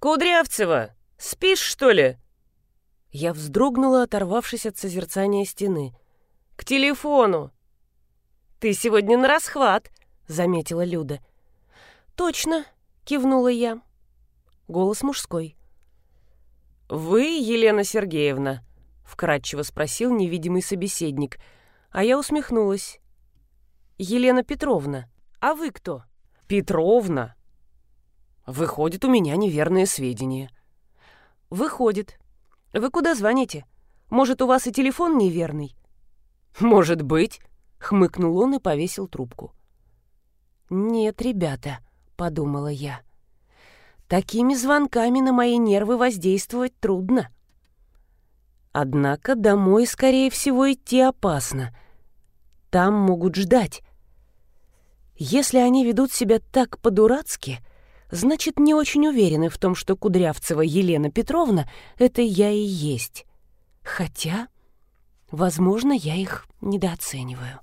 «Кудрявцева, спишь, что ли?» Я вздрогнула, оторвавшись от созерцания стены. «К телефону!» «Ты сегодня на расхват», — заметила Люда. «Точно», — кивнула я. Голос мужской. «Вы, Елена Сергеевна?» — вкратчиво спросил невидимый собеседник, а я усмехнулась. «Елена Петровна, а вы кто?» «Петровна?» «Выходит, у меня неверные сведения». «Выходит. Вы куда звоните? Может, у вас и телефон неверный?» «Может быть», — хмыкнул он и повесил трубку. «Нет, ребята», — подумала я. «Такими звонками на мои нервы воздействовать трудно». Однако домой, скорее всего, идти опасно. Там могут ждать. Если они ведут себя так по-дурацки, значит, не очень уверены в том, что Кудрявцева Елена Петровна — это я и есть. Хотя, возможно, я их недооцениваю.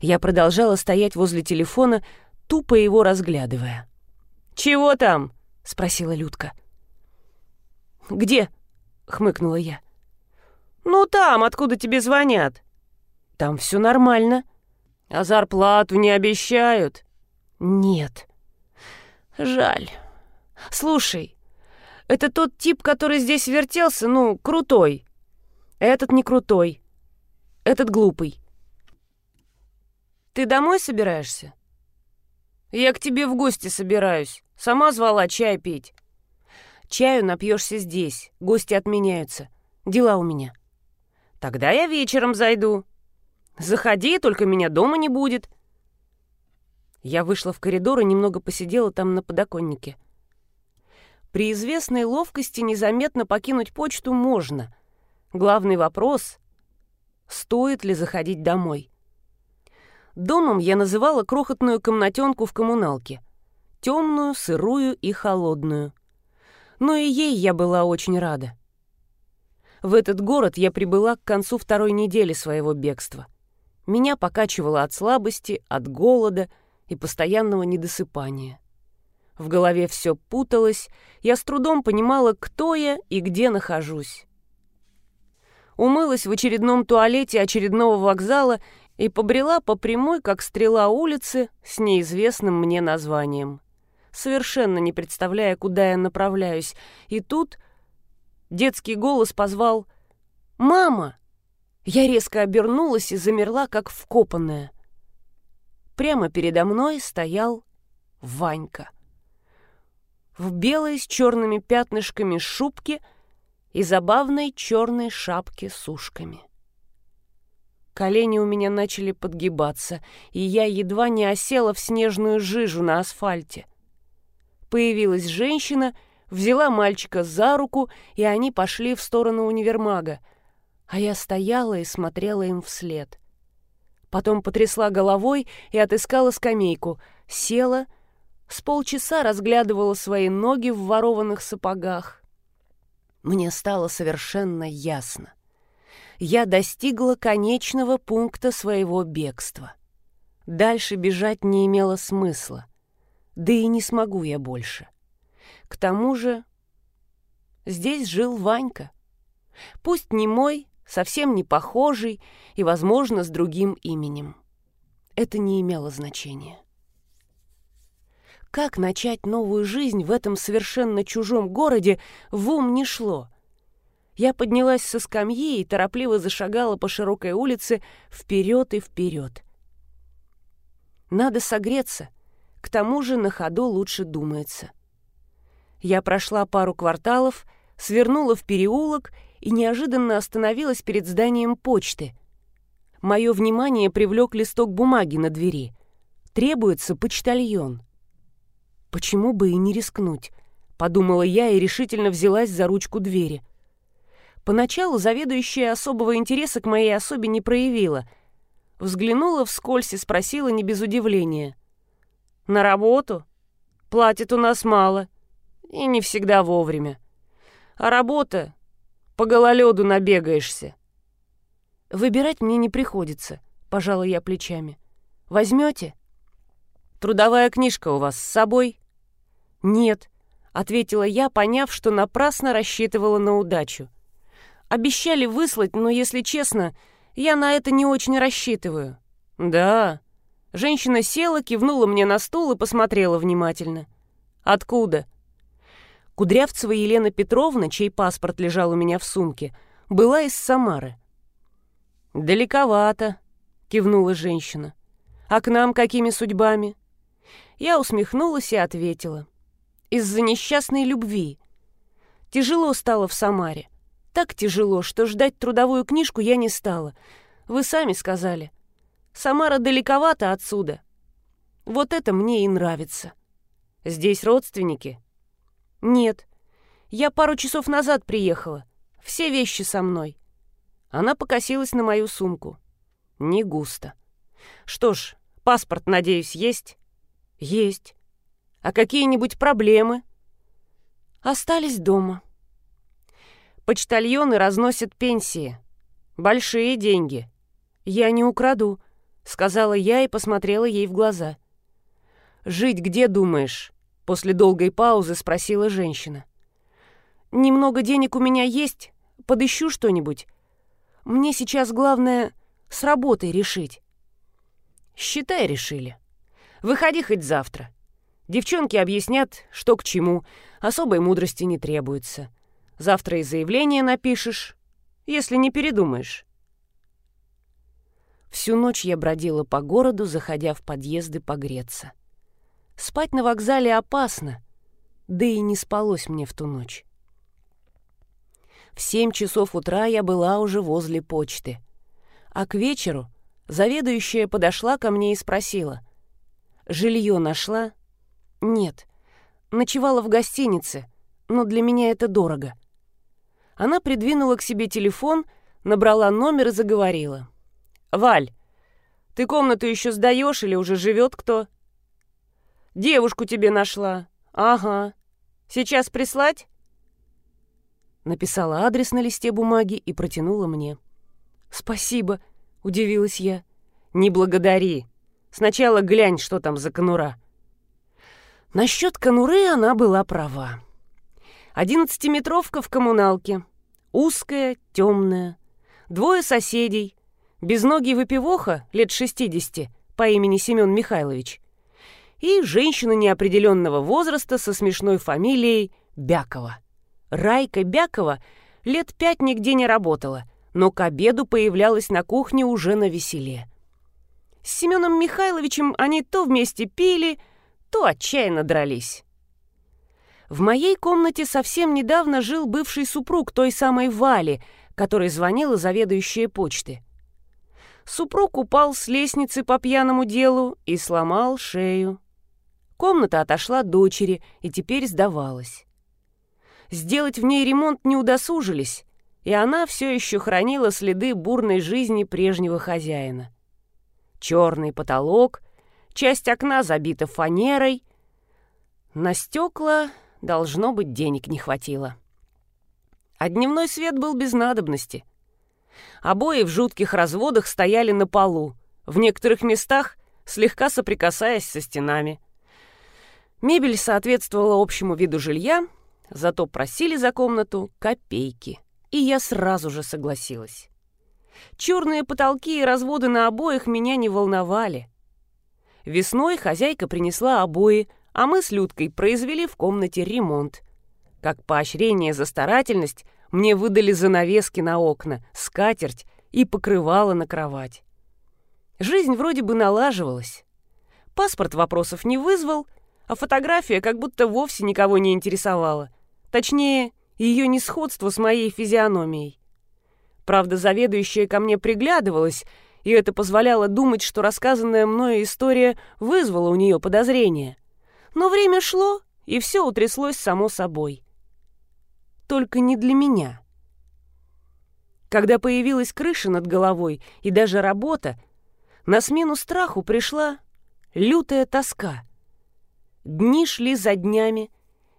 Я продолжала стоять возле телефона, тупо его разглядывая. «Чего там?» — спросила Людка. «Где?» — хмыкнула я. «Ну там, откуда тебе звонят». «Там все нормально». «А зарплату не обещают?» «Нет». «Жаль. Слушай, это тот тип, который здесь вертелся, ну, крутой. Этот не крутой. Этот глупый. Ты домой собираешься? Я к тебе в гости собираюсь. Сама звала чай пить. Чаю напьешься здесь. Гости отменяются. Дела у меня. Тогда я вечером зайду. Заходи, только меня дома не будет. Я вышла в коридор и немного посидела там на подоконнике. При известной ловкости незаметно покинуть почту можно. Главный вопрос — стоит ли заходить домой? Домом я называла крохотную комнатенку в коммуналке. Темную, сырую и холодную. Но и ей я была очень рада. В этот город я прибыла к концу второй недели своего бегства. Меня покачивало от слабости, от голода и постоянного недосыпания. В голове все путалось, я с трудом понимала, кто я и где нахожусь. Умылась в очередном туалете очередного вокзала и побрела по прямой, как стрела улицы, с неизвестным мне названием. Совершенно не представляя, куда я направляюсь. И тут детский голос позвал «Мама!». Я резко обернулась и замерла, как вкопанная. Прямо передо мной стоял Ванька. В белой с черными пятнышками шубке и забавной черной шапке с ушками. Колени у меня начали подгибаться, и я едва не осела в снежную жижу на асфальте. Появилась женщина, взяла мальчика за руку, и они пошли в сторону универмага, а я стояла и смотрела им вслед. Потом потрясла головой и отыскала скамейку, села, с полчаса разглядывала свои ноги в ворованных сапогах. Мне стало совершенно ясно я достигла конечного пункта своего бегства. Дальше бежать не имело смысла. Да и не смогу я больше. К тому же здесь жил Ванька. Пусть не мой, совсем не похожий и, возможно, с другим именем. Это не имело значения. Как начать новую жизнь в этом совершенно чужом городе, в ум не шло — я поднялась со скамьи и торопливо зашагала по широкой улице вперед и вперед. Надо согреться, к тому же на ходу лучше думается. Я прошла пару кварталов, свернула в переулок и неожиданно остановилась перед зданием почты. Мое внимание привлек листок бумаги на двери. Требуется почтальон. Почему бы и не рискнуть? Подумала я и решительно взялась за ручку двери. Поначалу заведующая особого интереса к моей особе не проявила. Взглянула вскользь и спросила не без удивления. «На работу? Платит у нас мало. И не всегда вовремя. А работа? По гололеду набегаешься». «Выбирать мне не приходится», — пожала я плечами. «Возьмете?» «Трудовая книжка у вас с собой?» «Нет. — ответила я, поняв, что напрасно рассчитывала на удачу. «Обещали выслать, но, если честно, я на это не очень рассчитываю». «Да». Женщина села, кивнула мне на стул и посмотрела внимательно. «Откуда?» Кудрявцева Елена Петровна, чей паспорт лежал у меня в сумке, была из Самары. «Далековато», — кивнула женщина. «А к нам какими судьбами?» Я усмехнулась и ответила. «Из-за несчастной любви. Тяжело стало в Самаре. Так тяжело, что ждать трудовую книжку я не стала. Вы сами сказали. Самара далековато отсюда. Вот это мне и нравится. Здесь родственники?» «Нет. Я пару часов назад приехала. Все вещи со мной». Она покосилась на мою сумку. «Не густо. Что ж, паспорт, надеюсь, есть?» «Есть. А какие-нибудь проблемы?» «Остались дома». Почтальоны разносят пенсии. Большие деньги. Я не украду, сказала я и посмотрела ей в глаза. Жить где думаешь? После долгой паузы спросила женщина. Немного денег у меня есть, подыщу что-нибудь. Мне сейчас главное с работой решить. Считай, решили. Выходи хоть завтра. Девчонки объяснят, что к чему. Особой мудрости не требуется. Завтра и заявление напишешь, если не передумаешь. Всю ночь я бродила по городу, заходя в подъезды погреться. Спать на вокзале опасно, да и не спалось мне в ту ночь. В семь часов утра я была уже возле почты. А к вечеру заведующая подошла ко мне и спросила. «Жилье нашла?» «Нет. Ночевала в гостинице, но для меня это дорого». Она придвинула к себе телефон, набрала номер и заговорила. «Валь, ты комнату еще сдаешь или уже живет кто?» «Девушку тебе нашла. Ага. Сейчас прислать?» Написала адрес на листе бумаги и протянула мне. «Спасибо», — удивилась я. «Не благодари. Сначала глянь, что там за конура». Насчет конуры она была права. Одиннадцатиметровка в коммуналке. Узкая, темная. Двое соседей. Безногий выпивоха лет шестидесяти по имени Семен Михайлович. И женщина неопределенного возраста со смешной фамилией Бякова. Райка Бякова лет пять нигде не работала, но к обеду появлялась на кухне уже на веселе. С Семеном Михайловичем они то вместе пили, то отчаянно дрались. В моей комнате совсем недавно жил бывший супруг той самой Вали, которой звонила заведующая почты. Супруг упал с лестницы по пьяному делу и сломал шею. Комната отошла дочери и теперь сдавалась. Сделать в ней ремонт не удосужились, и она все еще хранила следы бурной жизни прежнего хозяина. Черный потолок, часть окна забита фанерой. На стекла, должно быть, денег не хватило. А дневной свет был без надобности. Обои в жутких разводах стояли на полу, в некоторых местах слегка соприкасаясь со стенами. Мебель соответствовала общему виду жилья — Зато просили за комнату копейки, и я сразу же согласилась. Черные потолки и разводы на обоих меня не волновали. Весной хозяйка принесла обои, а мы с Людкой произвели в комнате ремонт. Как поощрение за старательность мне выдали занавески на окна, скатерть и покрывало на кровать. Жизнь вроде бы налаживалась. Паспорт вопросов не вызвал, а фотография как будто вовсе никого не интересовала — Точнее, ее несходство с моей физиономией. Правда, заведующая ко мне приглядывалась, и это позволяло думать, что рассказанная мною история вызвала у нее подозрения. Но время шло, и все утряслось само собой. Только не для меня. Когда появилась крыша над головой и даже работа, на смену страху пришла лютая тоска. Дни шли за днями,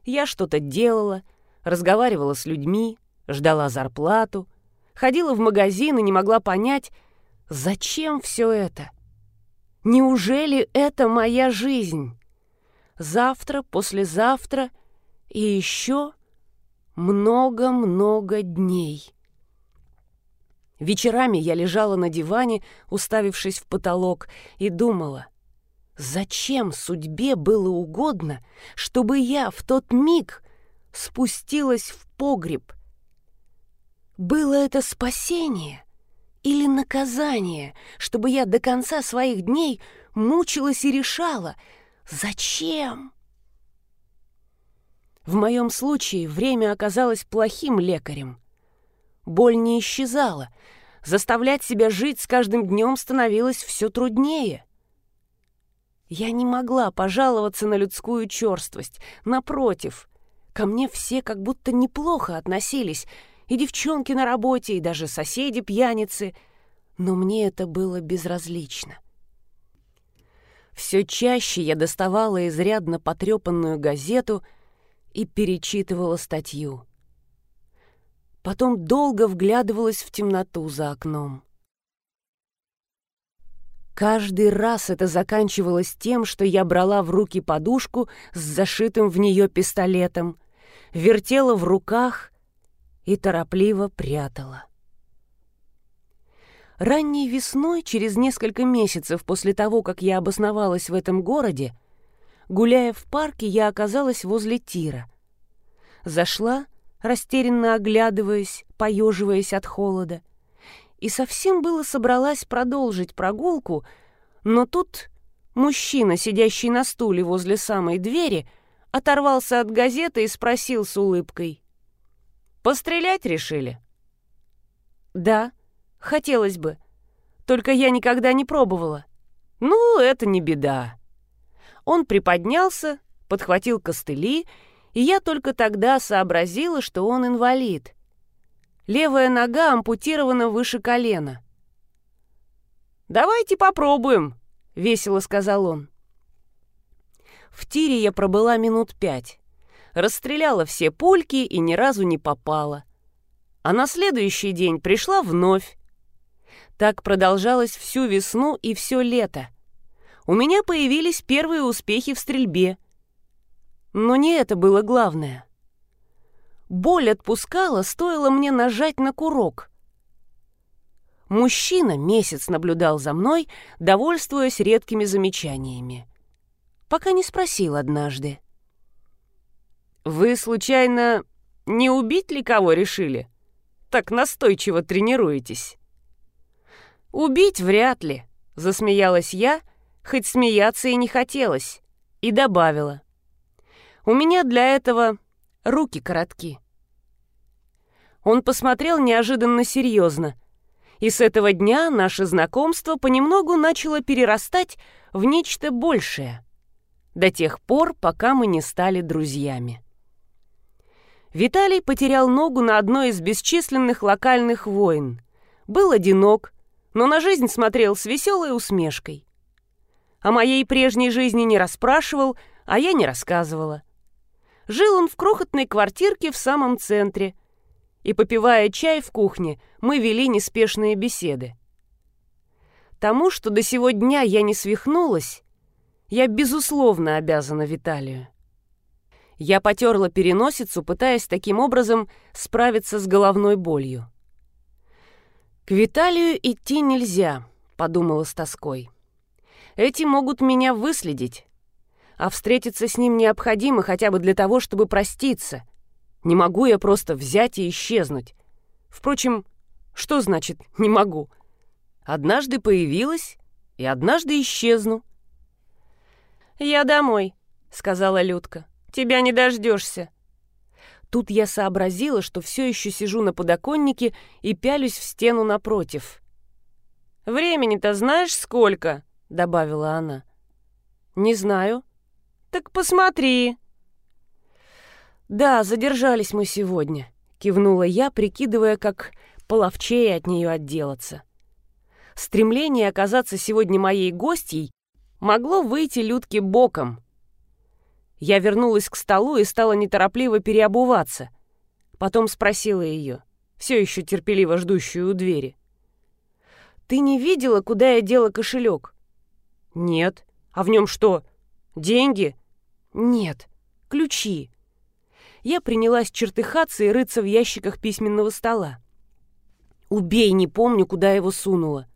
я что-то делала, разговаривала с людьми, ждала зарплату, ходила в магазин и не могла понять, зачем все это. Неужели это моя жизнь? Завтра, послезавтра И еще много-много дней. Вечерами я лежала на диване, уставившись в потолок, и думала, зачем судьбе было угодно, чтобы я в тот миг спустилась в погреб. Было это спасение или наказание, чтобы я до конца своих дней мучилась и решала, зачем? В моем случае время оказалось плохим лекарем. Боль не исчезала. Заставлять себя жить с каждым днем становилось все труднее. Я не могла пожаловаться на людскую черствость. Напротив, ко мне все как будто неплохо относились, и девчонки на работе, и даже соседи-пьяницы, но мне это было безразлично. Все чаще я доставала изрядно потрепанную газету и перечитывала статью потом долго вглядывалась в темноту за окном. Каждый раз это заканчивалось тем, что я брала в руки подушку с зашитым в нее пистолетом, вертела в руках и торопливо прятала. Ранней весной, через несколько месяцев после того, как я обосновалась в этом городе, гуляя в парке, я оказалась возле тира. Зашла растерянно оглядываясь, поеживаясь от холода. И совсем было собралась продолжить прогулку, но тут мужчина, сидящий на стуле возле самой двери, оторвался от газеты и спросил с улыбкой. «Пострелять решили?» «Да, хотелось бы. Только я никогда не пробовала». «Ну, это не беда». Он приподнялся, подхватил костыли и я только тогда сообразила, что он инвалид. Левая нога ампутирована выше колена. «Давайте попробуем», — весело сказал он. В тире я пробыла минут пять. Расстреляла все пульки и ни разу не попала. А на следующий день пришла вновь. Так продолжалось всю весну и все лето. У меня появились первые успехи в стрельбе — но не это было главное. Боль отпускала, стоило мне нажать на курок. Мужчина месяц наблюдал за мной, довольствуясь редкими замечаниями. Пока не спросил однажды. «Вы, случайно, не убить ли кого решили? Так настойчиво тренируетесь?» «Убить вряд ли», — засмеялась я, хоть смеяться и не хотелось, и добавила. У меня для этого руки коротки. Он посмотрел неожиданно серьезно, и с этого дня наше знакомство понемногу начало перерастать в нечто большее, до тех пор, пока мы не стали друзьями. Виталий потерял ногу на одной из бесчисленных локальных войн. Был одинок, но на жизнь смотрел с веселой усмешкой. О моей прежней жизни не расспрашивал, а я не рассказывала. Жил он в крохотной квартирке в самом центре. И, попивая чай в кухне, мы вели неспешные беседы. Тому, что до сего дня я не свихнулась, я, безусловно, обязана Виталию. Я потерла переносицу, пытаясь таким образом справиться с головной болью. «К Виталию идти нельзя», — подумала с тоской. «Эти могут меня выследить, а встретиться с ним необходимо хотя бы для того, чтобы проститься. Не могу я просто взять и исчезнуть. Впрочем, что значит «не могу»? Однажды появилась и однажды исчезну. «Я домой», — сказала Людка. «Тебя не дождешься». Тут я сообразила, что все еще сижу на подоконнике и пялюсь в стену напротив. «Времени-то знаешь сколько?» — добавила она. «Не знаю», «Так посмотри!» «Да, задержались мы сегодня», — кивнула я, прикидывая, как половчее от нее отделаться. Стремление оказаться сегодня моей гостьей могло выйти Людке боком. Я вернулась к столу и стала неторопливо переобуваться. Потом спросила ее, все еще терпеливо ждущую у двери. «Ты не видела, куда я дела кошелек?» «Нет. А в нем что, деньги?» «Нет, ключи». Я принялась чертыхаться и рыться в ящиках письменного стола. Убей, не помню, куда его сунула.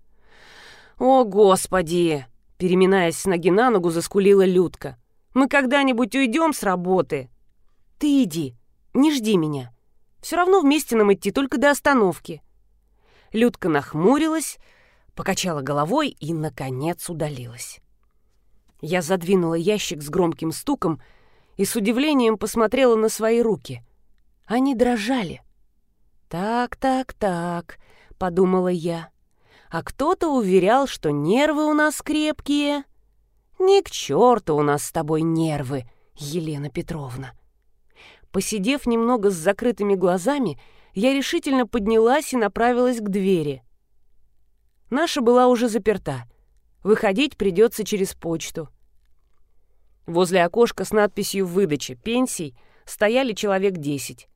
«О, Господи!» — переминаясь с ноги на ногу, заскулила Людка. «Мы когда-нибудь уйдем с работы?» «Ты иди, не жди меня. Все равно вместе нам идти только до остановки». Людка нахмурилась, покачала головой и, наконец, удалилась. Я задвинула ящик с громким стуком и с удивлением посмотрела на свои руки. Они дрожали. «Так, так, так», — подумала я. «А кто-то уверял, что нервы у нас крепкие». «Ни к черту у нас с тобой нервы, Елена Петровна». Посидев немного с закрытыми глазами, я решительно поднялась и направилась к двери. Наша была уже заперта. Выходить придется через почту. Возле окошка с надписью «Выдача пенсий» стояли человек десять.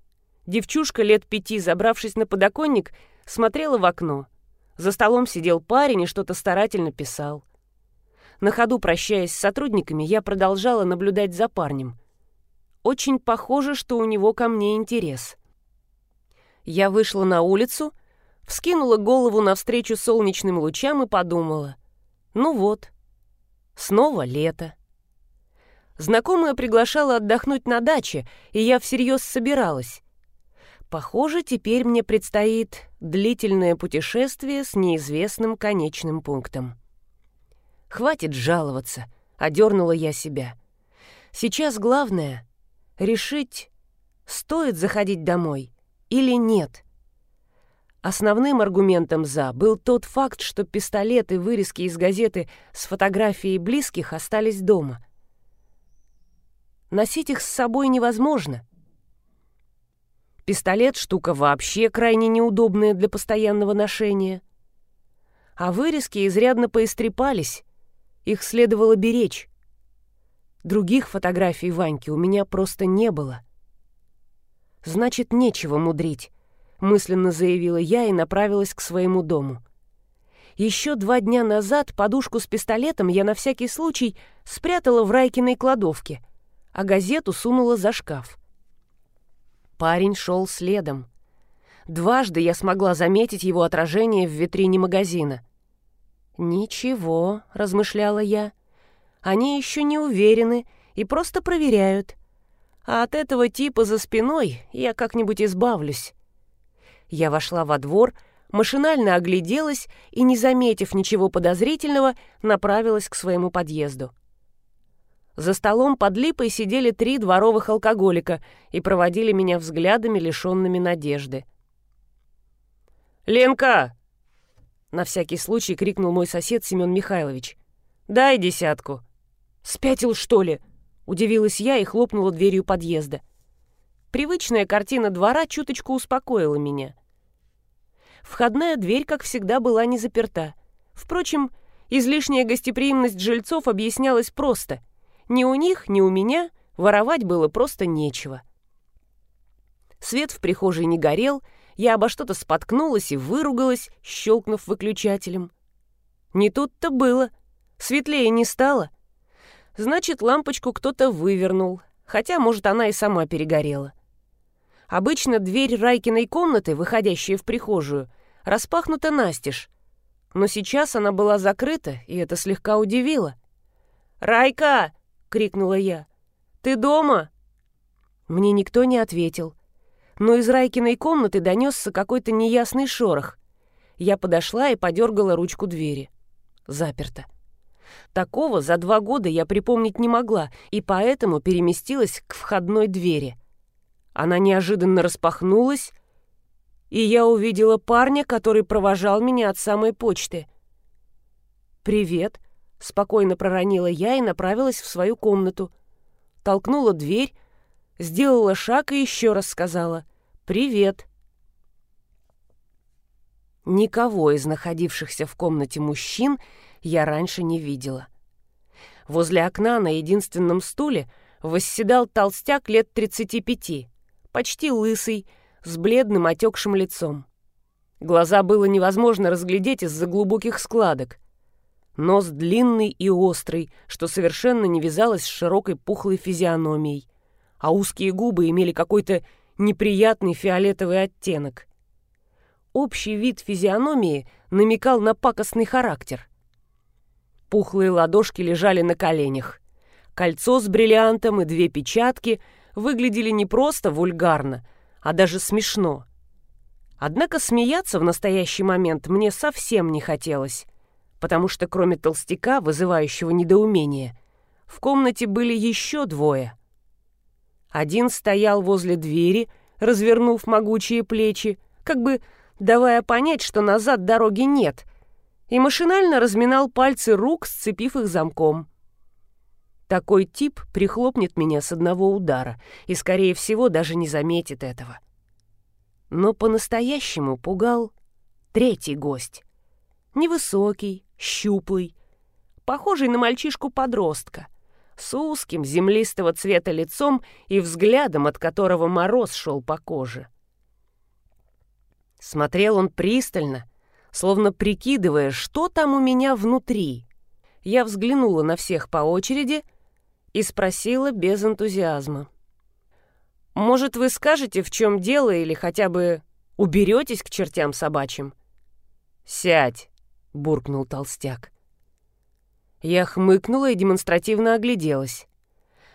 Девчушка лет пяти, забравшись на подоконник, смотрела в окно. За столом сидел парень и что-то старательно писал. На ходу, прощаясь с сотрудниками, я продолжала наблюдать за парнем. Очень похоже, что у него ко мне интерес. Я вышла на улицу, вскинула голову навстречу солнечным лучам и подумала. Ну вот, снова лето. Знакомая приглашала отдохнуть на даче, и я всерьез собиралась. Похоже, теперь мне предстоит длительное путешествие с неизвестным конечным пунктом. «Хватит жаловаться», — одернула я себя. «Сейчас главное — решить, стоит заходить домой или нет». Основным аргументом «за» был тот факт, что пистолеты вырезки из газеты с фотографией близких остались дома — Носить их с собой невозможно. Пистолет — штука вообще крайне неудобная для постоянного ношения. А вырезки изрядно поистрепались, их следовало беречь. Других фотографий Ваньки у меня просто не было. «Значит, нечего мудрить», — мысленно заявила я и направилась к своему дому. Еще два дня назад подушку с пистолетом я на всякий случай спрятала в Райкиной кладовке — а газету сунула за шкаф. Парень шел следом. Дважды я смогла заметить его отражение в витрине магазина. «Ничего», — размышляла я, — «они еще не уверены и просто проверяют. А от этого типа за спиной я как-нибудь избавлюсь». Я вошла во двор, машинально огляделась и, не заметив ничего подозрительного, направилась к своему подъезду. За столом под липой сидели три дворовых алкоголика и проводили меня взглядами, лишенными надежды. «Ленка!» — на всякий случай крикнул мой сосед Семен Михайлович. «Дай десятку». «Спятил, что ли?» — удивилась я и хлопнула дверью подъезда. Привычная картина двора чуточку успокоила меня. Входная дверь, как всегда, была не заперта. Впрочем, излишняя гостеприимность жильцов объяснялась просто — ни у них, ни у меня воровать было просто нечего. Свет в прихожей не горел, я обо что-то споткнулась и выругалась, щелкнув выключателем. Не тут-то было. Светлее не стало. Значит, лампочку кто-то вывернул, хотя, может, она и сама перегорела. Обычно дверь Райкиной комнаты, выходящая в прихожую, распахнута настежь, но сейчас она была закрыта, и это слегка удивило. «Райка!» — крикнула я. «Ты дома?» Мне никто не ответил. Но из Райкиной комнаты донесся какой-то неясный шорох. Я подошла и подергала ручку двери. Заперто. Такого за два года я припомнить не могла, и поэтому переместилась к входной двери. Она неожиданно распахнулась, и я увидела парня, который провожал меня от самой почты. «Привет», Спокойно проронила я и направилась в свою комнату. Толкнула дверь, сделала шаг и еще раз сказала «Привет». Никого из находившихся в комнате мужчин я раньше не видела. Возле окна на единственном стуле восседал толстяк лет 35, почти лысый, с бледным отекшим лицом. Глаза было невозможно разглядеть из-за глубоких складок — Нос длинный и острый, что совершенно не вязалось с широкой пухлой физиономией. а узкие губы имели какой-то неприятный фиолетовый оттенок. Общий вид физиономии намекал на пакостный характер. Пухлые ладошки лежали на коленях. Кольцо с бриллиантом и две печатки выглядели не просто вульгарно, а даже смешно. Однако смеяться в настоящий момент мне совсем не хотелось, потому что кроме толстяка, вызывающего недоумение, в комнате были еще двое. Один стоял возле двери, развернув могучие плечи, как бы давая понять, что назад дороги нет, и машинально разминал пальцы рук, сцепив их замком. Такой тип прихлопнет меня с одного удара и, скорее всего, даже не заметит этого. Но по-настоящему пугал третий гость. Невысокий, щуплый, похожий на мальчишку-подростка, с узким землистого цвета лицом и взглядом, от которого мороз шел по коже. Смотрел он пристально, словно прикидывая, что там у меня внутри. Я взглянула на всех по очереди — и спросила без энтузиазма. «Может, вы скажете, в чем дело, или хотя бы уберетесь к чертям собачьим?» «Сядь!» — буркнул толстяк. Я хмыкнула и демонстративно огляделась.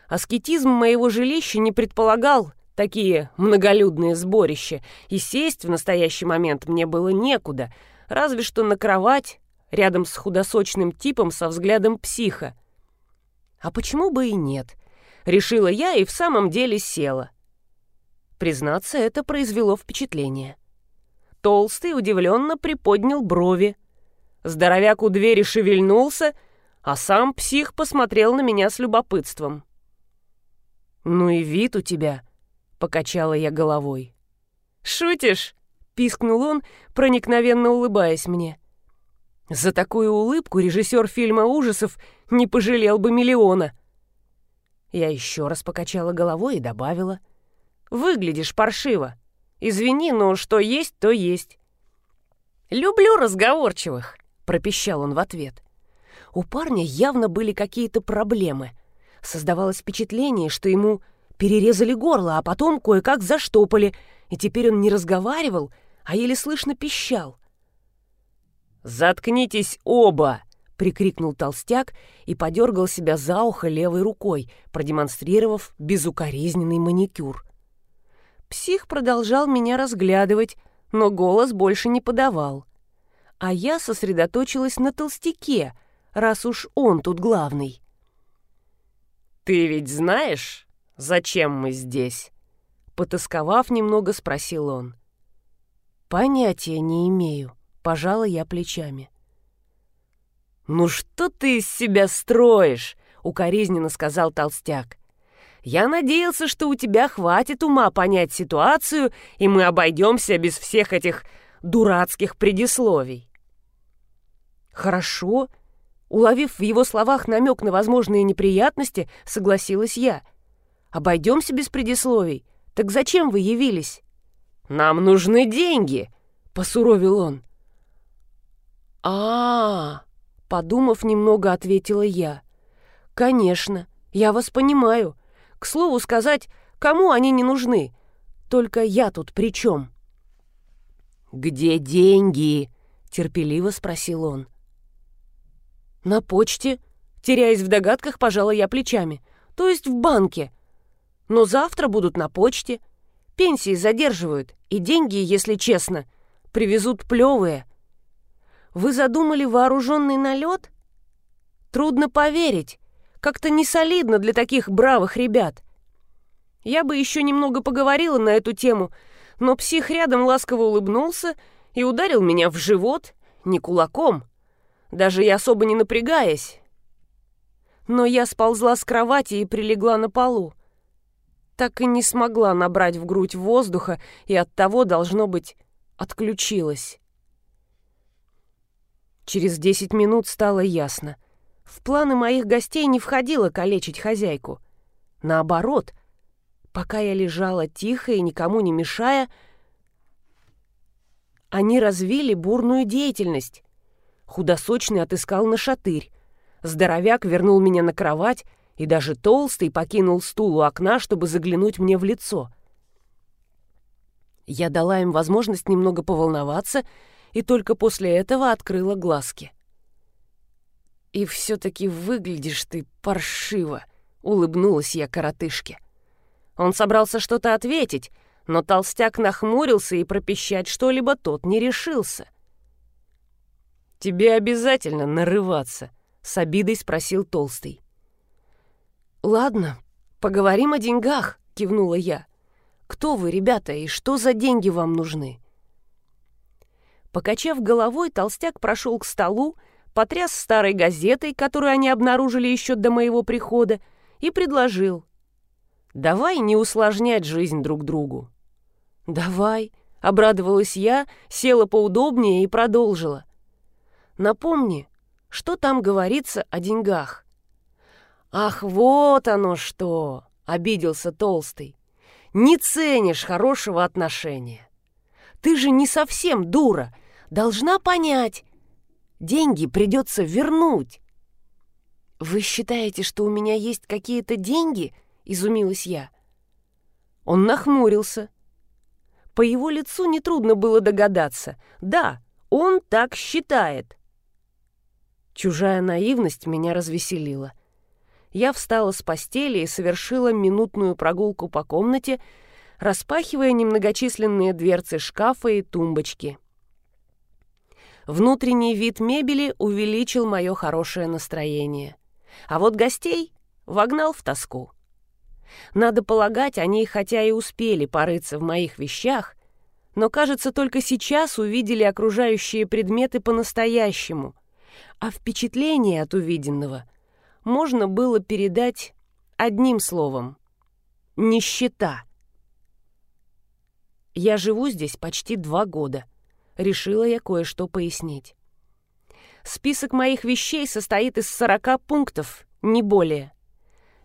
Аскетизм моего жилища не предполагал такие многолюдные сборища, и сесть в настоящий момент мне было некуда, разве что на кровать рядом с худосочным типом со взглядом психа. А почему бы и нет? Решила я и в самом деле села. Признаться, это произвело впечатление. Толстый удивленно приподнял брови. Здоровяк у двери шевельнулся, а сам псих посмотрел на меня с любопытством. «Ну и вид у тебя», — покачала я головой. «Шутишь?» — пискнул он, проникновенно улыбаясь мне. За такую улыбку режиссер фильма ужасов не пожалел бы миллиона. Я еще раз покачала головой и добавила. «Выглядишь паршиво. Извини, но что есть, то есть». «Люблю разговорчивых», — пропищал он в ответ. У парня явно были какие-то проблемы. Создавалось впечатление, что ему перерезали горло, а потом кое-как заштопали, и теперь он не разговаривал, а еле слышно пищал. «Заткнитесь оба!» — прикрикнул толстяк и подергал себя за ухо левой рукой, продемонстрировав безукоризненный маникюр. Псих продолжал меня разглядывать, но голос больше не подавал. А я сосредоточилась на толстяке, раз уж он тут главный. «Ты ведь знаешь, зачем мы здесь?» Потасковав немного, спросил он. «Понятия не имею», Пожала я плечами. «Ну что ты из себя строишь?» — укоризненно сказал толстяк. «Я надеялся, что у тебя хватит ума понять ситуацию, и мы обойдемся без всех этих дурацких предисловий». «Хорошо», Уловив в его словах намек на возможные неприятности, согласилась я. «Обойдемся без предисловий. Так зачем вы явились?» «Нам нужны деньги», — посуровил он а, -а, -а подумав немного, ответила я. «Конечно, я вас понимаю. К слову сказать, кому они не нужны? Только я тут при чем?» «Где деньги?» — терпеливо спросил он. «На почте», — теряясь в догадках, пожала я плечами. «То есть в банке. Но завтра будут на почте. Пенсии задерживают, и деньги, если честно, привезут плевые. Вы задумали вооруженный налет? Трудно поверить. Как-то не солидно для таких бравых ребят. Я бы еще немного поговорила на эту тему, но псих рядом ласково улыбнулся и ударил меня в живот, не кулаком, даже и особо не напрягаясь. Но я сползла с кровати и прилегла на полу. Так и не смогла набрать в грудь воздуха и оттого, должно быть, отключилась. Через десять минут стало ясно. В планы моих гостей не входило калечить хозяйку. Наоборот, пока я лежала тихо и никому не мешая, они развили бурную деятельность. Худосочный отыскал на шатырь. Здоровяк вернул меня на кровать И даже толстый покинул стул у окна, чтобы заглянуть мне в лицо. Я дала им возможность немного поволноваться и только после этого открыла глазки. «И все-таки выглядишь ты паршиво», — улыбнулась я коротышке. Он собрался что-то ответить, но толстяк нахмурился и пропищать что-либо тот не решился. «Тебе обязательно нарываться?» — с обидой спросил Толстый. «Ладно, поговорим о деньгах», — кивнула я. «Кто вы, ребята, и что за деньги вам нужны?» Покачав головой, толстяк прошел к столу, потряс старой газетой, которую они обнаружили еще до моего прихода, и предложил. «Давай не усложнять жизнь друг другу». «Давай», — обрадовалась я, села поудобнее и продолжила. Напомни, что там говорится о деньгах?» «Ах, вот оно что!» — обиделся Толстый. «Не ценишь хорошего отношения. Ты же не совсем дура, должна понять. Деньги придется вернуть». «Вы считаете, что у меня есть какие-то деньги?» — изумилась я. Он нахмурился. По его лицу нетрудно было догадаться. Да, он так считает. Чужая наивность меня развеселила. Я встала с постели и совершила минутную прогулку по комнате, распахивая немногочисленные дверцы шкафа и тумбочки. Внутренний вид мебели увеличил мое хорошее настроение. А вот гостей вогнал в тоску. Надо полагать, они хотя и успели порыться в моих вещах, но, кажется, только сейчас увидели окружающие предметы по-настоящему — а впечатление от увиденного можно было передать одним словом — нищета. Я живу здесь почти два года. Решила я кое-что пояснить. Список моих вещей состоит из 40 пунктов, не более.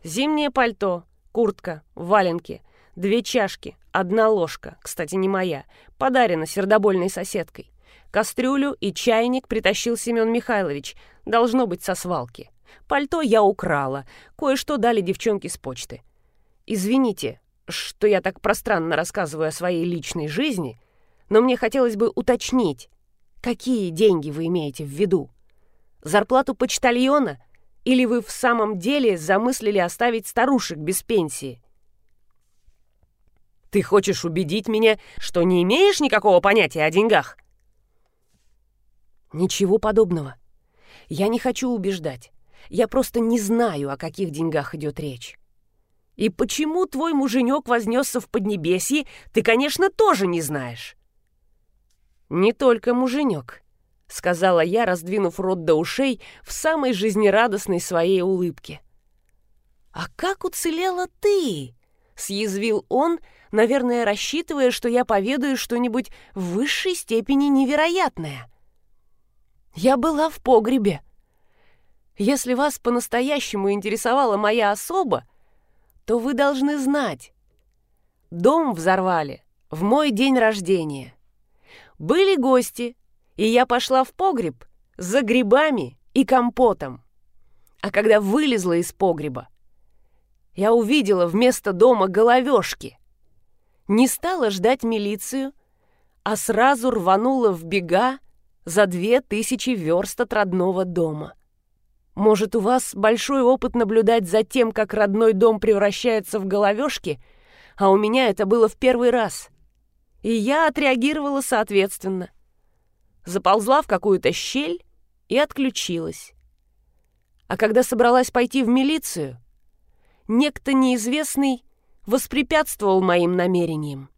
Зимнее пальто, куртка, валенки, две чашки, одна ложка, кстати, не моя, подарена сердобольной соседкой. Кастрюлю и чайник притащил Семен Михайлович, должно быть, со свалки. Пальто я украла, кое-что дали девчонки с почты. Извините, что я так пространно рассказываю о своей личной жизни, но мне хотелось бы уточнить, какие деньги вы имеете в виду? Зарплату почтальона? Или вы в самом деле замыслили оставить старушек без пенсии? Ты хочешь убедить меня, что не имеешь никакого понятия о деньгах? Ничего подобного. Я не хочу убеждать. Я просто не знаю, о каких деньгах идет речь. И почему твой муженек вознесся в Поднебесье, ты, конечно, тоже не знаешь. Не только муженек, сказала я, раздвинув рот до ушей в самой жизнерадостной своей улыбке. А как уцелела ты? съязвил он, наверное, рассчитывая, что я поведаю что-нибудь в высшей степени невероятное. Я была в погребе. Если вас по-настоящему интересовала моя особа, то вы должны знать. Дом взорвали в мой день рождения. Были гости, и я пошла в погреб за грибами и компотом. А когда вылезла из погреба, я увидела вместо дома головешки. Не стала ждать милицию, а сразу рванула в бега за две тысячи верст от родного дома. Может, у вас большой опыт наблюдать за тем, как родной дом превращается в головешки, а у меня это было в первый раз. И я отреагировала соответственно. Заползла в какую-то щель и отключилась. А когда собралась пойти в милицию, некто неизвестный воспрепятствовал моим намерениям.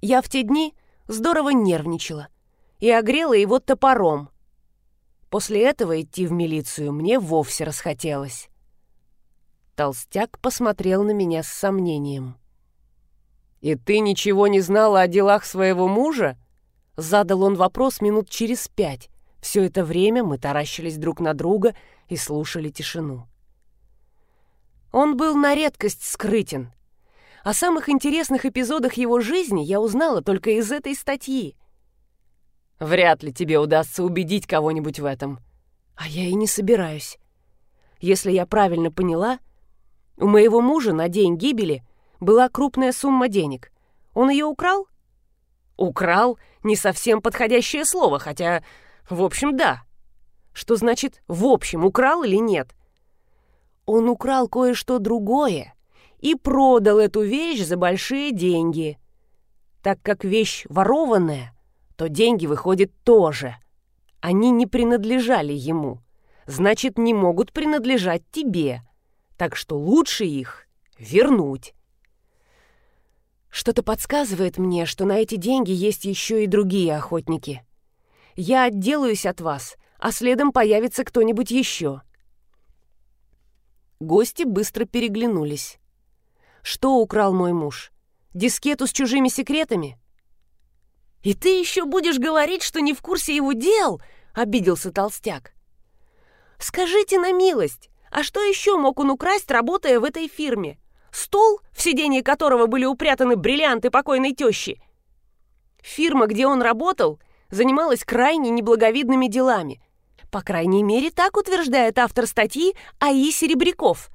Я в те дни здорово нервничала — и огрела его топором. После этого идти в милицию мне вовсе расхотелось. Толстяк посмотрел на меня с сомнением. «И ты ничего не знала о делах своего мужа?» Задал он вопрос минут через пять. Все это время мы таращились друг на друга и слушали тишину. Он был на редкость скрытен. О самых интересных эпизодах его жизни я узнала только из этой статьи. Вряд ли тебе удастся убедить кого-нибудь в этом. А я и не собираюсь. Если я правильно поняла, у моего мужа на день гибели была крупная сумма денег. Он ее украл? Украл — не совсем подходящее слово, хотя, в общем, да. Что значит «в общем» украл или нет? Он украл кое-что другое и продал эту вещь за большие деньги. Так как вещь ворованная, то деньги выходят тоже. Они не принадлежали ему, значит, не могут принадлежать тебе. Так что лучше их вернуть. Что-то подсказывает мне, что на эти деньги есть еще и другие охотники. Я отделаюсь от вас, а следом появится кто-нибудь еще. Гости быстро переглянулись. Что украл мой муж? Дискету с чужими секретами? «И ты еще будешь говорить, что не в курсе его дел?» — обиделся толстяк. «Скажите на милость, а что еще мог он украсть, работая в этой фирме? Стол, в сидении которого были упрятаны бриллианты покойной тещи? Фирма, где он работал, занималась крайне неблаговидными делами. По крайней мере, так утверждает автор статьи А.И. Серебряков.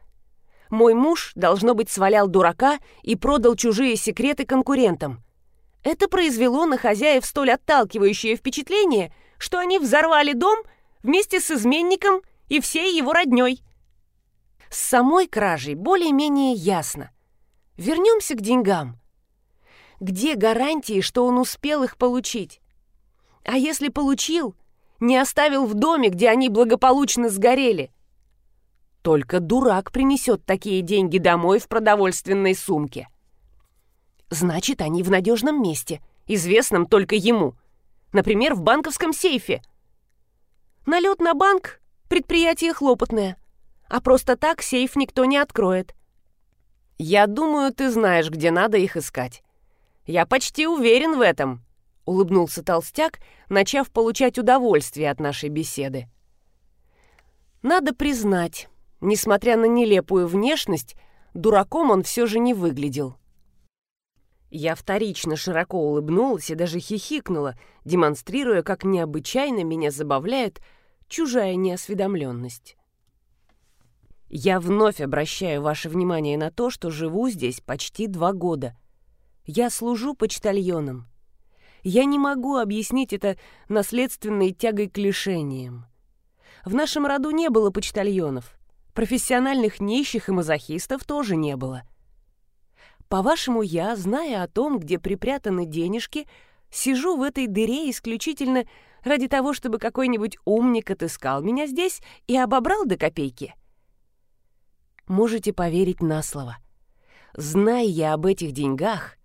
Мой муж, должно быть, свалял дурака и продал чужие секреты конкурентам. Это произвело на хозяев столь отталкивающее впечатление, что они взорвали дом вместе с изменником и всей его родней. С самой кражей более-менее ясно. Вернемся к деньгам. Где гарантии, что он успел их получить? А если получил, не оставил в доме, где они благополучно сгорели. Только дурак принесет такие деньги домой в продовольственной сумке. Значит, они в надежном месте, известном только ему. Например, в банковском сейфе. Налет на банк — предприятие хлопотное, а просто так сейф никто не откроет. Я думаю, ты знаешь, где надо их искать. Я почти уверен в этом, — улыбнулся толстяк, начав получать удовольствие от нашей беседы. Надо признать, несмотря на нелепую внешность, дураком он все же не выглядел. Я вторично широко улыбнулась и даже хихикнула, демонстрируя, как необычайно меня забавляет чужая неосведомленность. Я вновь обращаю ваше внимание на то, что живу здесь почти два года. Я служу почтальоном. Я не могу объяснить это наследственной тягой к лишениям. В нашем роду не было почтальонов. Профессиональных нищих и мазохистов тоже не было. По-вашему, я, зная о том, где припрятаны денежки, сижу в этой дыре исключительно ради того, чтобы какой-нибудь умник отыскал меня здесь и обобрал до копейки? Можете поверить на слово. Зная я об этих деньгах,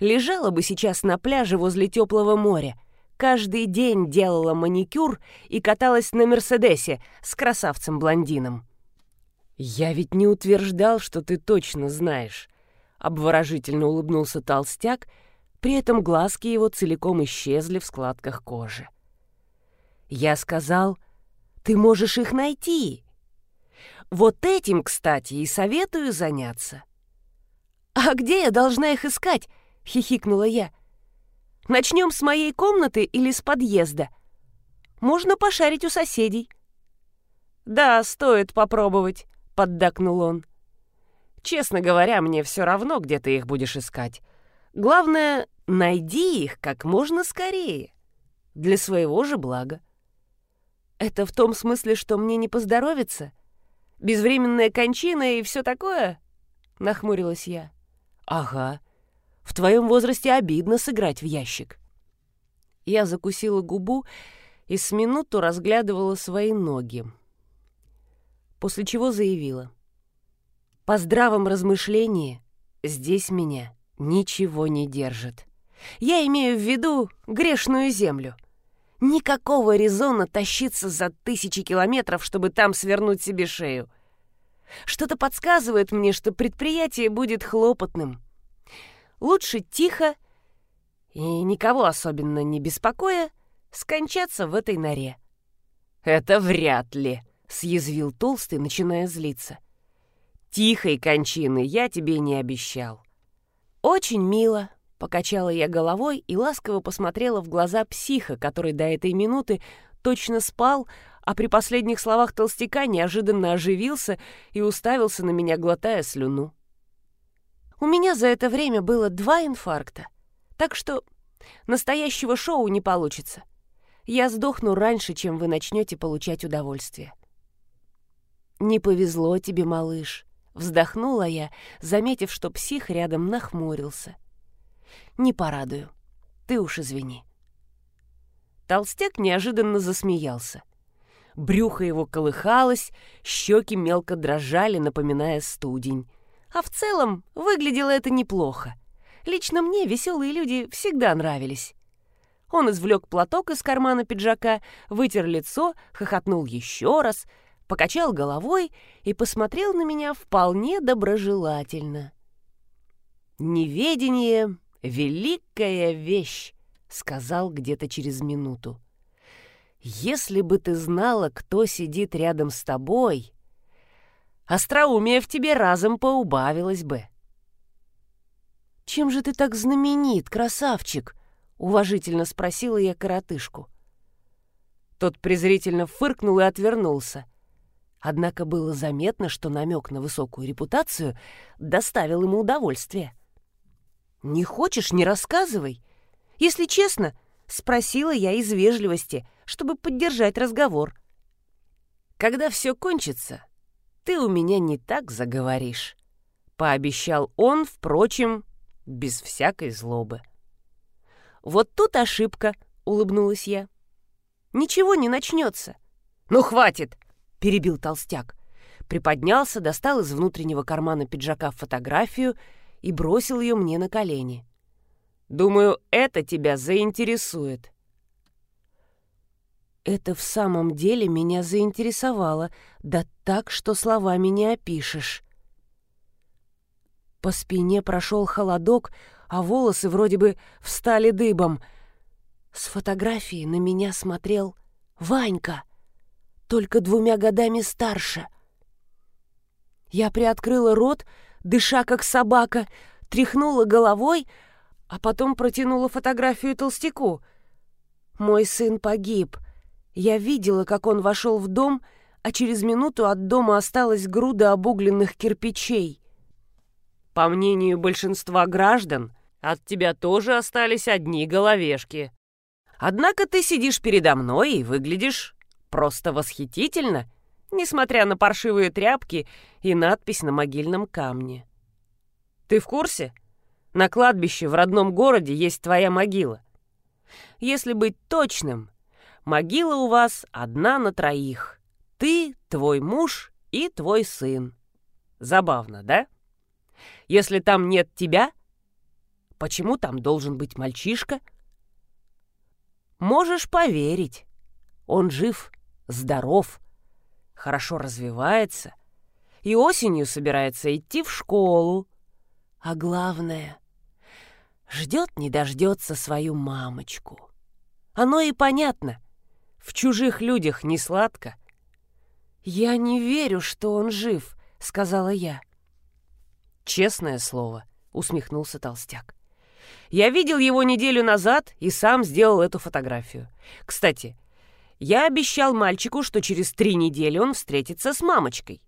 Лежала бы сейчас на пляже возле теплого моря. Каждый день делала маникюр и каталась на Мерседесе с красавцем-блондином. «Я ведь не утверждал, что ты точно знаешь», — обворожительно улыбнулся толстяк, при этом глазки его целиком исчезли в складках кожи. «Я сказал, ты можешь их найти. Вот этим, кстати, и советую заняться». «А где я должна их искать?» — хихикнула я. «Начнем с моей комнаты или с подъезда? Можно пошарить у соседей». «Да, стоит попробовать», — поддакнул он. «Честно говоря, мне все равно, где ты их будешь искать. Главное, найди их как можно скорее. Для своего же блага». «Это в том смысле, что мне не поздоровится? Безвременная кончина и все такое?» — нахмурилась я. «Ага», в твоем возрасте обидно сыграть в ящик». Я закусила губу и с минуту разглядывала свои ноги. После чего заявила. «По здравом размышлении здесь меня ничего не держит. Я имею в виду грешную землю. Никакого резона тащиться за тысячи километров, чтобы там свернуть себе шею. Что-то подсказывает мне, что предприятие будет хлопотным» лучше тихо и никого особенно не беспокоя скончаться в этой норе. «Это вряд ли», — съязвил Толстый, начиная злиться. «Тихой кончины я тебе не обещал». «Очень мило», — покачала я головой и ласково посмотрела в глаза психа, который до этой минуты точно спал, а при последних словах толстяка неожиданно оживился и уставился на меня, глотая слюну. У меня за это время было два инфаркта, так что настоящего шоу не получится. Я сдохну раньше, чем вы начнете получать удовольствие. «Не повезло тебе, малыш», — вздохнула я, заметив, что псих рядом нахмурился. «Не порадую. Ты уж извини». Толстяк неожиданно засмеялся. Брюхо его колыхалось, щеки мелко дрожали, напоминая студень. А в целом выглядело это неплохо. Лично мне веселые люди всегда нравились. Он извлек платок из кармана пиджака, вытер лицо, хохотнул еще раз, покачал головой и посмотрел на меня вполне доброжелательно. «Неведение — великая вещь», — сказал где-то через минуту. «Если бы ты знала, кто сидит рядом с тобой, остроумие в тебе разом поубавилось бы». «Чем же ты так знаменит, красавчик?» — уважительно спросила я коротышку. Тот презрительно фыркнул и отвернулся. Однако было заметно, что намек на высокую репутацию доставил ему удовольствие. «Не хочешь — не рассказывай. Если честно, спросила я из вежливости, чтобы поддержать разговор. Когда все кончится, ты у меня не так заговоришь», — пообещал он, впрочем, без всякой злобы. «Вот тут ошибка», — улыбнулась я. «Ничего не начнется». «Ну, хватит!» — перебил толстяк. Приподнялся, достал из внутреннего кармана пиджака фотографию и бросил ее мне на колени. «Думаю, это тебя заинтересует». Это в самом деле меня заинтересовало, да так, что словами не опишешь. По спине прошел холодок, а волосы вроде бы встали дыбом. С фотографии на меня смотрел Ванька, только двумя годами старше. Я приоткрыла рот, дыша как собака, тряхнула головой, а потом протянула фотографию толстяку. Мой сын погиб. Я видела, как он вошел в дом, а через минуту от дома осталась груда обугленных кирпичей. По мнению большинства граждан, от тебя тоже остались одни головешки. Однако ты сидишь передо мной и выглядишь просто восхитительно, несмотря на паршивые тряпки и надпись на могильном камне. Ты в курсе? На кладбище в родном городе есть твоя могила. Если быть точным, могила у вас одна на троих. Ты, твой муж и твой сын. Забавно, да? Если там нет тебя, почему там должен быть мальчишка? Можешь поверить. Он жив, здоров, хорошо развивается и осенью собирается идти в школу. А главное, ждет не дождется свою мамочку. Оно и понятно. В чужих людях не сладко. «Я не верю, что он жив», — сказала я. «Честное слово», — усмехнулся толстяк. «Я видел его неделю назад и сам сделал эту фотографию. Кстати, я обещал мальчику, что через три недели он встретится с мамочкой.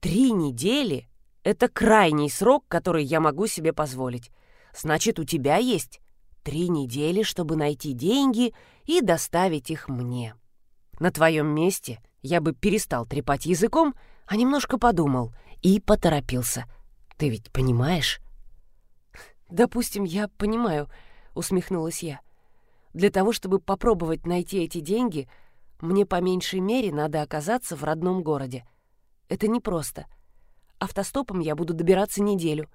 Три недели — это крайний срок, который я могу себе позволить. Значит, у тебя есть три недели, чтобы найти деньги и доставить их мне. На твоем месте я бы перестал трепать языком, а немножко подумал и поторопился. Ты ведь понимаешь? «Допустим, я понимаю», — усмехнулась я. «Для того, чтобы попробовать найти эти деньги, мне по меньшей мере надо оказаться в родном городе. Это непросто. Автостопом я буду добираться неделю,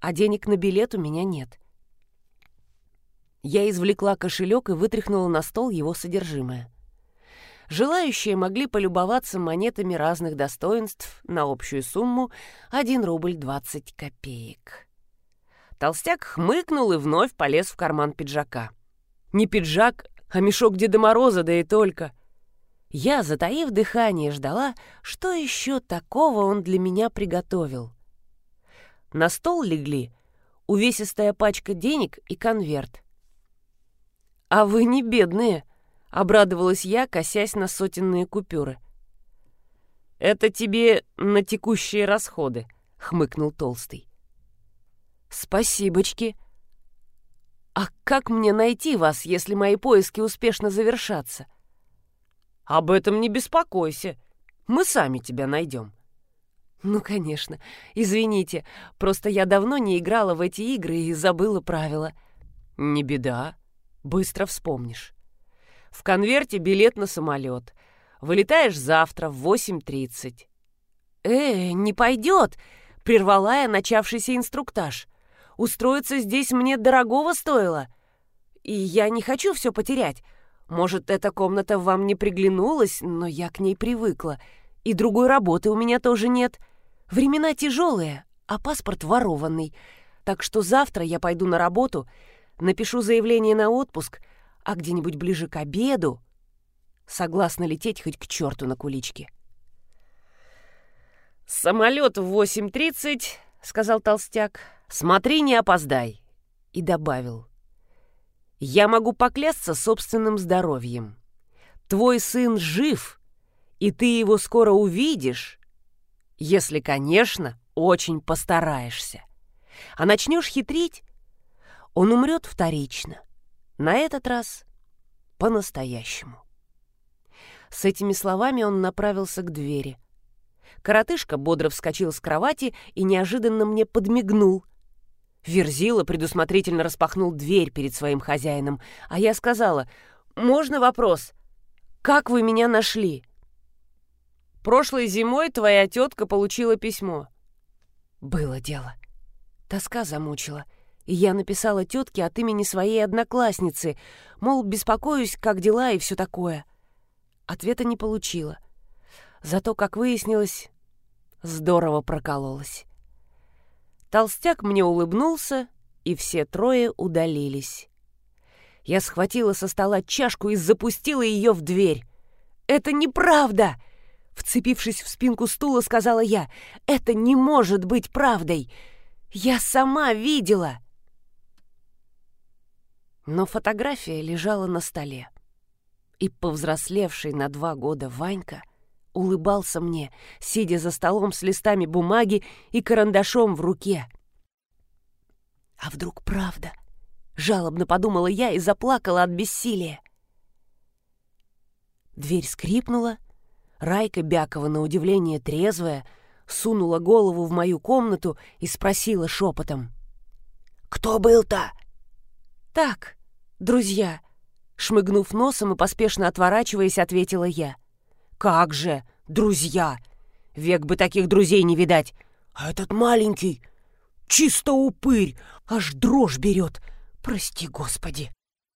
а денег на билет у меня нет». Я извлекла кошелек и вытряхнула на стол его содержимое. Желающие могли полюбоваться монетами разных достоинств на общую сумму 1 рубль 20 копеек. Толстяк хмыкнул и вновь полез в карман пиджака. Не пиджак, а мешок Деда Мороза, да и только. Я, затаив дыхание, ждала, что еще такого он для меня приготовил. На стол легли увесистая пачка денег и конверт. «А вы не бедные», — обрадовалась я, косясь на сотенные купюры. «Это тебе на текущие расходы», — хмыкнул Толстый. «Спасибочки. А как мне найти вас, если мои поиски успешно завершатся?» «Об этом не беспокойся. Мы сами тебя найдем». «Ну, конечно. Извините, просто я давно не играла в эти игры и забыла правила». «Не беда. Быстро вспомнишь. В конверте билет на самолет. Вылетаешь завтра в 8.30». «Э, не пойдет!» — прервала я начавшийся инструктаж. «Устроиться здесь мне дорогого стоило. И я не хочу все потерять. Может, эта комната вам не приглянулась, но я к ней привыкла. И другой работы у меня тоже нет. Времена тяжелые, а паспорт ворованный. Так что завтра я пойду на работу, напишу заявление на отпуск, а где-нибудь ближе к обеду согласна лететь хоть к черту на куличке. «Самолет в 8.30», — сказал толстяк. «Смотри, не опоздай». И добавил. «Я могу поклясться собственным здоровьем. Твой сын жив, и ты его скоро увидишь, если, конечно, очень постараешься. А начнешь хитрить, он умрет вторично. На этот раз по-настоящему. С этими словами он направился к двери. Коротышка бодро вскочил с кровати и неожиданно мне подмигнул. Верзила предусмотрительно распахнул дверь перед своим хозяином, а я сказала, «Можно вопрос? Как вы меня нашли?» Прошлой зимой твоя тетка получила письмо». Было дело. Тоска замучила. И я написала тетке от имени своей одноклассницы, мол, беспокоюсь, как дела и все такое. Ответа не получила. Зато, как выяснилось, здорово прокололась. Толстяк мне улыбнулся, и все трое удалились. Я схватила со стола чашку и запустила ее в дверь. «Это неправда!» Вцепившись в спинку стула, сказала я, «Это не может быть правдой! Я сама видела!» Но фотография лежала на столе. И повзрослевший на два года Ванька улыбался мне, сидя за столом с листами бумаги и карандашом в руке. «А вдруг правда?» — жалобно подумала я и заплакала от бессилия. Дверь скрипнула, Райка Бякова, на удивление трезвая, сунула голову в мою комнату и спросила шепотом. «Кто был-то?» «Так, друзья», — шмыгнув носом и поспешно отворачиваясь, ответила я. «Как же, друзья! Век бы таких друзей не видать! А этот маленький, чисто упырь, аж дрожь берет! Прости, Господи!»